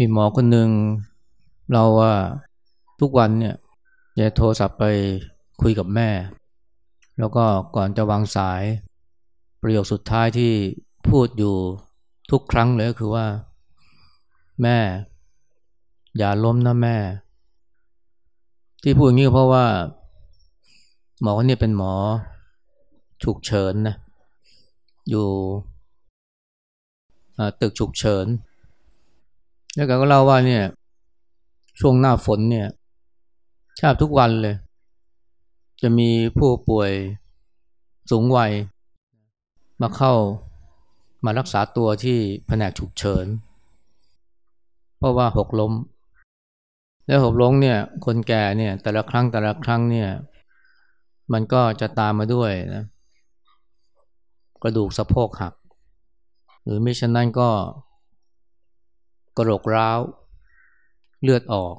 มีหมอคนหนึ่งเราว่าทุกวันเนี่ยจะโทรศัพท์ไปคุยกับแม่ แล้วก็ก่อนจะวางสาย ประโยคสุดท้ายที่พูดอยู่ทุกครั้งเลยก็คือว่า แม่ อย่าล้มนะแม่ ที่พูดอย่างนี้เพราะว่า หมอคนนี้เป็นหมอฉุกเฉินนะอยู่ตึกฉุกเฉิน แล้วก็เล่าว่าเนี่ย ช่วงหน้าฝนเนี่ยแทบทุกวันเลย จะมีผู้ป่วยสูงวัย มาเข้ามารักษาตัวที่แผนกฉุกเฉิน เพราะว่าหกล้ม แล้วหกล้มเนี่ย คนแก่เนี่ย แต่ละครั้งแต่ละครั้งเนี่ย มันก็จะตามมาด้วยนะกระดูกสะโพกหัก หรือไม่ฉะนั้นก็ กระโหลกร้าว เลือดออก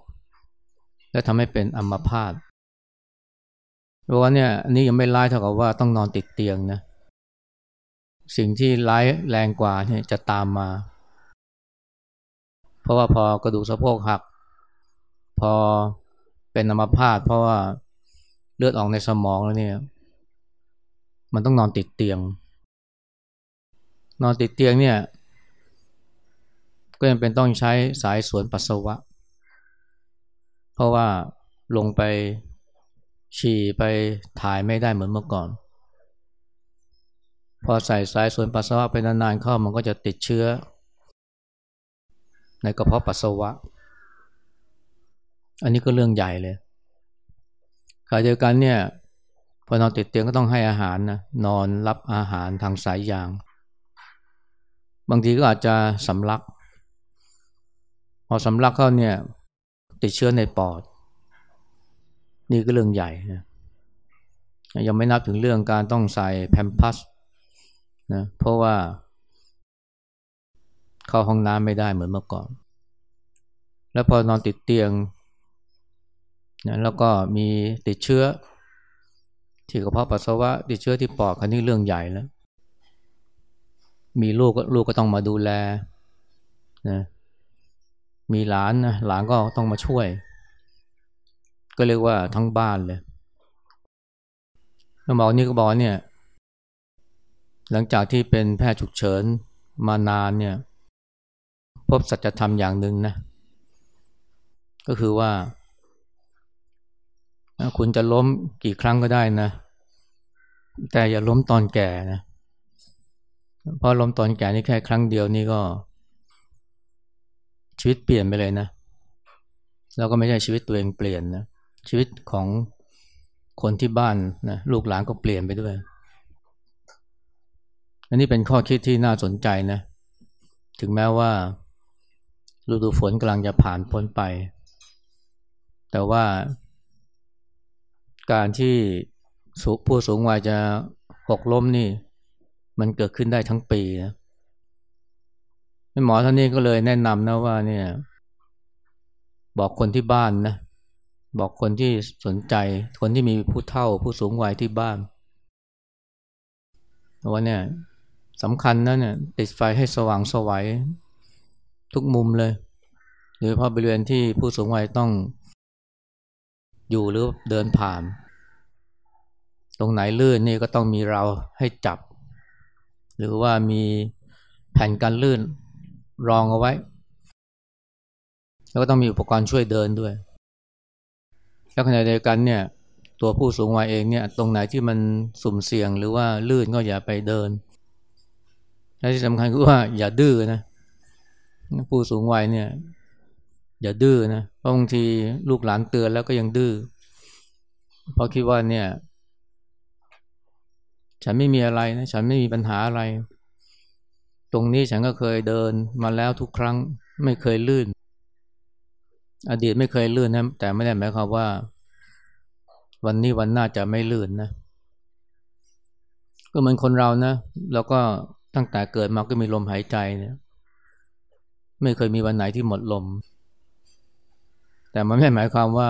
และทำให้เป็นอัมพาตเพราะว่าเนี่ยอันนี้ยังไม่ร้ายเท่ากับว่าต้องนอนติดเตียงนะ สิ่งที่ร้ายแรงกว่าเนี่ยจะตามมา เพราะว่าพอกระดูกสะโพกหัก พอเป็นอัมพาตเพราะว่าเลือดออกในสมองแล้วเนี่ย มันต้องนอนติดเตียง นอนติดเตียงเนี่ย ก็ยังเป็นต้องใช้สายสวนปัสสาวะ เพราะว่าลงไปฉี่ไปถ่ายไม่ได้เหมือนเมื่อก่อน พอใส่สายสวนปัสสาวะไปนานๆเข้ามันก็จะติดเชื้อ ในกระเพาะปัสสาวะ อันนี้ก็เรื่องใหญ่เลยขณะเดียวกันเนี่ยพอนอนติดเตียงก็ต้องให้อาหารนะนอนรับอาหารทางสายยาง บางทีก็อาจจะสำลัก พอสำลักเข้าเนี่ย ติดเชื้อในปอด นี่ก็เรื่องใหญ่นะยังไม่นับถึงเรื่องการต้องใส่แพมพัสนะเพราะว่า เข้าห้องน้ำไม่ได้เหมือนเมื่อก่อน แล้วพอนอนติดเตียงนะแล้วก็มีติดเชื้อ ที่กระเพาะปัสสาวะติดเชื้อที่ปอดคันนี้เรื่องใหญ่แล้ว มีลูกลูกก็ต้องมาดูแลนะ มีหลานนะหลานก็ต้องมาช่วย ก็เรียกว่าทั้งบ้านเลยแล้วหมอนี่ก็บอกเนี่ย หลังจากที่เป็นแพทย์ฉุกเฉินมานานเนี่ย พบสัจธรรมอย่างหนึ่งนะ ก็คือว่า คุณจะล้มกี่ครั้งก็ได้นะ แต่อย่าล้มตอนแก่นะ เพราะล้มตอนแก่นี่แค่ครั้งเดียวนี่ก็ ชีวิตเปลี่ยนไปเลยนะ แล้วก็ไม่ใช่ชีวิตตัวเองเปลี่ยนนะ ชีวิตของคนที่บ้านนะลูกหลานก็เปลี่ยนไปด้วย อันนี้เป็นข้อคิดที่น่าสนใจนะ ถึงแม้ว่าฤดูฝนกำลังจะผ่านพ้นไป แต่ว่าการที่ผู้สูงวัยจะหกล้มนี่ มันเกิดขึ้นได้ทั้งปีนะ หมอท่านนี้ก็เลยแนะนำนะว่าเนี่ย บอกคนที่บ้านนะ บอกคนที่สนใจ คนที่มีผู้เฒ่าผู้สูงวัยที่บ้านว่าเนี่ยสำคัญนะเนี่ยติดไฟให้สว่างสวัยทุกมุมเลย หรือพอบริเวณที่ผู้สูงวัยต้อง อยู่หรือเดินผ่าน ตรงไหนลื่นนี่ก็ต้องมีเราให้จับ หรือว่ามีแผ่นกันลื่น รองเอาไว้ แล้วก็ต้องมีอุปกรณ์ช่วยเดินด้วย แล้วขณะเดียวกันเนี่ย ตัวผู้สูงวัยเองเนี่ย ตรงไหนที่มันสุ่มเสี่ยงหรือว่าลื่นก็อย่าไปเดิน และที่สำคัญคือว่าอย่าดื้อนะ ผู้สูงวัยเนี่ย อย่าดื้อนะ เพราะบางทีลูกหลานเตือนแล้วก็ยังดื้อ เพราะคิดว่าเนี่ย ฉันไม่มีอะไรนะ ฉันไม่มีปัญหาอะไร ตรงนี้ฉันก็เคยเดินมาแล้วทุกครั้งไม่เคยลื่น อดีตไม่เคยลื่นนะแต่ไม่ได้หมายความว่า วันนี้วันหน้าจะไม่ลื่นนะ ก็เหมือนคนเรานะแล้วก็ตั้งแต่เกิดมาก็มีลมหายใจเนี่ย ไม่เคยมีวันไหนที่หมดลม แต่มันไม่หมายความว่า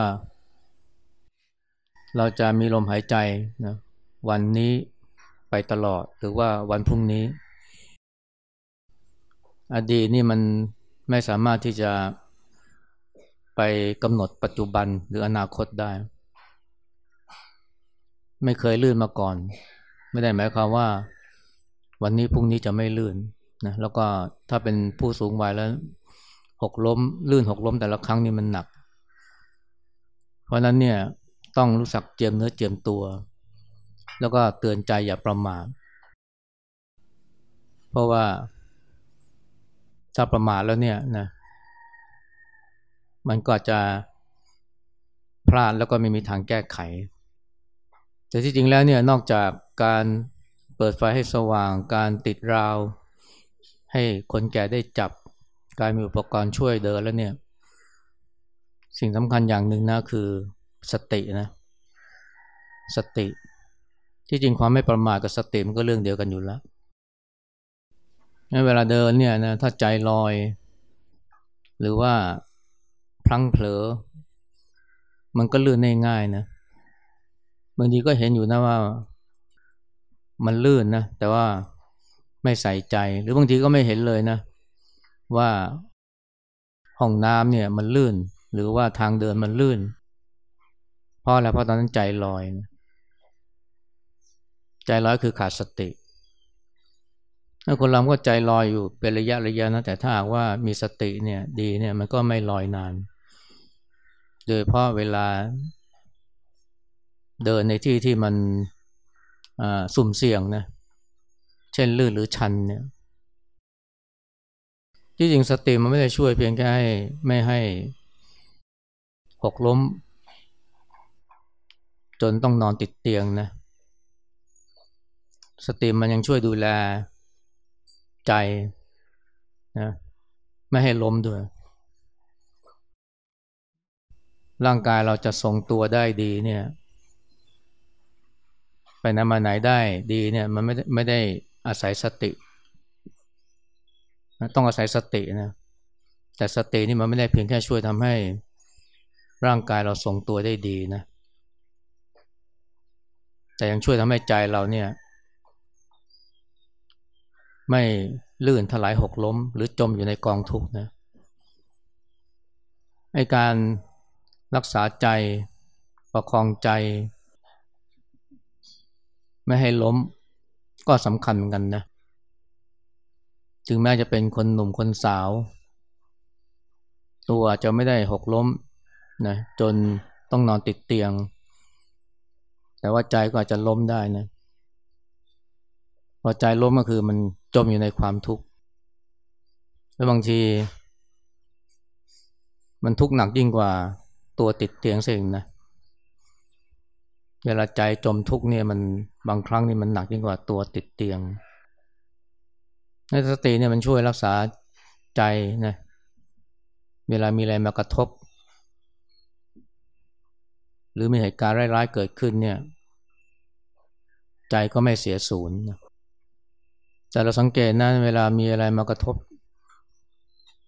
เราจะมีลมหายใจนะวันนี้ไปตลอดหรือว่าวันพรุ่งนี้ อดีตนี่มันไม่สามารถที่จะไปกำหนดปัจจุบันหรืออนาคตได้ ไม่เคยลื่นมาก่อน ไม่ได้หมายความว่า วันนี้พรุ่งนี้จะไม่ลื่นนะแล้วก็ถ้าเป็นผู้สูงวัยแล้ว หกล้ม ลื่นหกล้มแต่ละครั้งนี่มันหนัก เพราะนั้นเนี่ยต้องรู้สักเจียมเนื้อเจียมตัว แล้วก็เตือนใจอย่าประมาทเพราะว่า ถ้าประมาทแล้วเนี่ยนะมันก็จะพลาดแล้วก็ไม่มีทางแก้ไข แต่ที่จริงแล้วเนี่ยนอกจากการเปิดไฟให้สว่าง การติดราว ให้คนแก่ได้จับ การมีอุปกรณ์ช่วยเดินแล้วเนี่ย สิ่งสำคัญอย่างหนึ่งนะคือสตินะ สติ ที่จริงความไม่ประมาทกับสติมันก็เรื่องเดียวกันอยู่แล้ว เวลาเดินเนี่ยนะถ้าใจลอย หรือว่าพลั้งเผลอ มันก็ลื่นง่ายๆนะบางทีก็เห็นอยู่นะว่า มันลื่นนะแต่ว่าไม่ใส่ใจ หรือบางทีก็ไม่เห็นเลยนะ ว่าห้องน้ำเนี่ยมันลื่น หรือว่าทางเดินมันลื่น เพราะอะไรเพราะตอนนั้นใจลอยนะใจลอยคือขาดสติ ถ้าคนเราก็ใจลอยอยู่เป็นระยะระยะนะแต่ถ้าหากว่ามีสติเนี่ยดีเนี่ยมันก็ไม่ลอยนาน โดยเพราะเวลาเดินในที่ที่มันสุ่มเสี่ยงนะเช่นลื่นหรือชันเนี่ยที่จริงสติมันไม่ได้ช่วยเพียงแค่ให้ไม่ให้หกล้ม จนต้องนอนติดเตียงนะ สติมันยังช่วยดูแล ใจนะไม่ให้ล้มด้วย ร่างกายเราจะทรงตัวได้ดีเนี่ยไปไหนมาไหนได้ดีเนี่ยมันไม่ไม่ได้อาศัยสติ ต้องอาศัยสตินะแต่สตินี่มันไม่ได้เพียงแค่ช่วยทำให้ร่างกายเราทรงตัวได้ดีนะแต่ยังช่วยทำให้ใจเราเนี่ย ไม่ลื่นถลายหกล้ม หรือจมอยู่ในกองทุกข์นะไอการรักษาใจประคองใจ ไม่ให้ล้มก็สำคัญเหมือนกันนะถึงแม้จะเป็นคนหนุ่มคนสาว ตัวจะไม่ได้หกล้มนะจนต้องนอนติดเตียง แต่ว่าใจก็อาจจะล้มได้นะ พอใจล้มก็คือมันจมอยู่ในความทุกข์ แล้วบางที มันทุกข์หนักยิ่งกว่าตัวติดเตียงเองนะ เวลาใจจมทุกข์เนี่ยมันบางครั้งนี่มันหนักยิ่งกว่าตัวติดเตียงในสติเนี่ยมันช่วยรักษาใจนะ เวลามีอะไรมากระทบ หรือมีเหตุการณ์ร้ายๆเกิดขึ้นเนี่ย ใจก็ไม่เสียศูนย์นะ แต่เราสังเกตนะเวลามีอะไรมากระทบ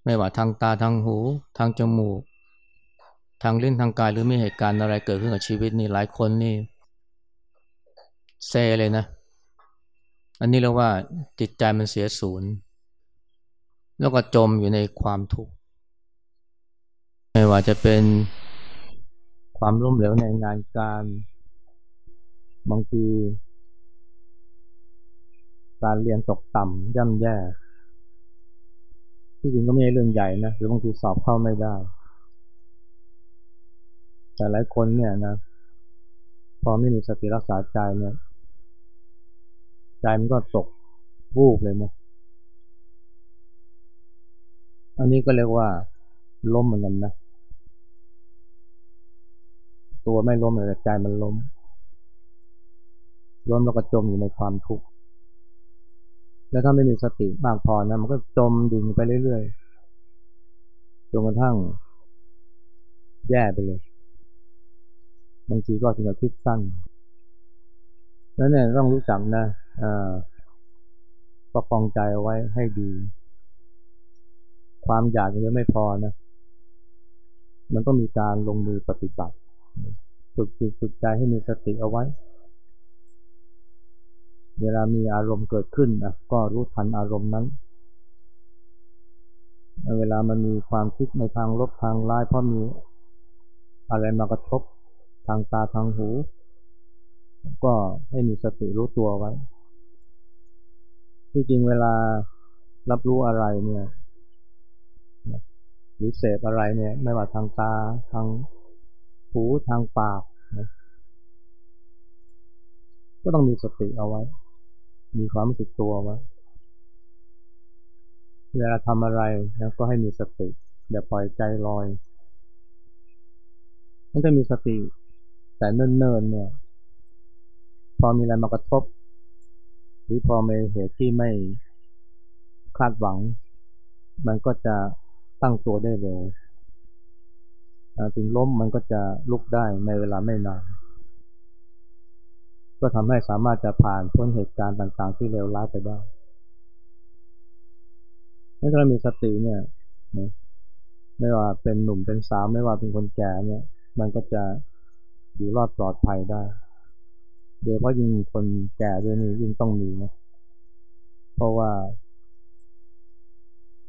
ไม่ว่าทางตาทางหู ทางจมูก ทางลิ้นทางกายหรือมีเหตุการณ์อะไรเกิดขึ้นกับชีวิตนี่หลายคนนี่เซเลยนะ อันนี้เรียกว่าจิตใจมันเสียศูนย์แล้วก็จมอยู่ในความทุกข์ไม่ว่าจะเป็นความล้มเหลวในงานการ บางที การเรียนตกต่ำย่ำแย่ ที่จริงก็ไม่ใช่เรื่องใหญ่นะหรือบางทีสอบเข้าไม่ได้ แต่หลายคนเนี่ยนะ พอไม่มีสติรักษาใจเนี่ยใจมันก็ตกวูบเลยนะอันนี้ก็เรียกว่า ล้มเหมือนกันนะตัวไม่ล้มแต่ใจมันล้มล้มแล้วก็จมอยู่ในความทุกข์ แล้วถ้าไม่มีสติมากพอนะมันก็จมดิ่งไปเรื่อยๆจนกระทั่ง แย่ไปเลยบางทีก็ถึงกับคิดสั้นแล้วเนี่ยต้องรู้จักนะประคองใจเอาไว้ให้ดี ความอยากยังไม่พอนะ มันต้องมีการลงมือปฏิบัติ ฝึกจิตฝึกใจให้มีสติเอาไว้ เวลามีอารมณ์เกิดขึ้นนะก็รู้ทันอารมณ์นั้น เวลามันมีความคิดในทางลบทางร้ายเพราะมีอะไรมากระทบทางตาทางหู ก็ให้มีสติรู้ตัวไว้ ที่จริงเวลารับรู้อะไรเนี่ยหรือเสพอะไรเนี่ย ไม่ว่าทางตาทางหูทางปากนะก็ต้องมีสติเอาไว้ มีความรู้สึกตัวไว้เวลาทำอะไรนะก็ให้มีสติอย่าปล่อยใจลอยนั่นก็มีสติแต่เนิ่นๆเนี่ย พอมีอะไรมากระทบ หรือพอมีเหตุที่ไม่คาดหวัง มันก็จะตั้งตัวได้เร็วถึงล้มมันก็จะลุกได้ในเวลาไม่นาน ก็ทำให้สามารถจะผ่านพ้นเหตุการณ์ต่างๆ ที่เลวร้ายไปได้ถ้าเรามีสติเนี่ย ไม่ว่าเป็นหนุ่มเป็นสาวไม่ว่าเป็นคนแก่เนี่ย มันก็จะอยู่รอดปลอดภัยได้เดี๋ยวเพราะยิ่งคนแก่ด้วยนี่ยิ่งต้องมีนะเพราะว่า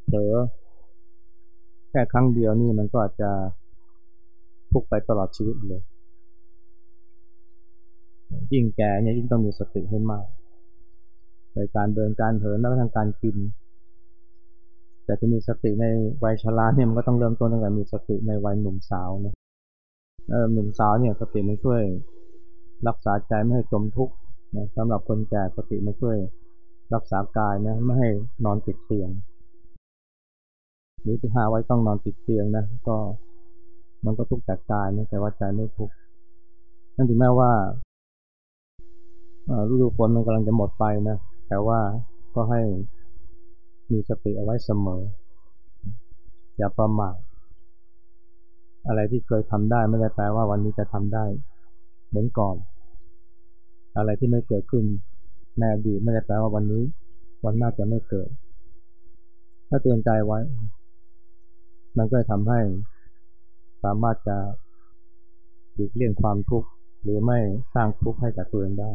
เผลอแค่ครั้งเดียวนี่มันก็อาจจะทุกไปตลอดชีวิตเลย ยิ่งแก่เนี่ยยิ่งต้องมีสติให้มากในการเดินการเหินแล้วก็ทางการกิน แต่จะมีสติในวัยชราเนี่ยมันก็ต้องเริ่มต้นตั้งแต่มีสติในวัยหนุ่มสาวนะเออหนุ่มสาวเนี่ยสติมันช่วยรักษาใจไม่ให้จมทุกข์นะสำหรับคนแก่สติมาช่วยรักษากายนะไม่ให้นอนติดเตียง หรือจะหาไว้ต้องนอนติดเตียงนะก็มันก็ทุกข์แต่กายนะแต่ว่าใจไม่ทุกข์นั่นถึงแม้ว่า ฤดูฝนมันกำลังจะหมดไปนะ แต่ว่าก็ให้มีสติเอาไว้เสมอ อย่าประมาทอะไรที่เคยทำได้ไม่ได้แปลว่าวันนี้จะทำได้เหมือนก่อน อะไรที่ไม่เกิดขึ้นในอดีตไม่ได้แปลว่าวันนี้ วันหน้าจะไม่เกิด ถ้าเตือนใจไว้ มันก็จะทำให้ สามารถจะหลีกเลี่ยงความทุกข์หรือไม่สร้างทุกข์ให้กับตัวเองได้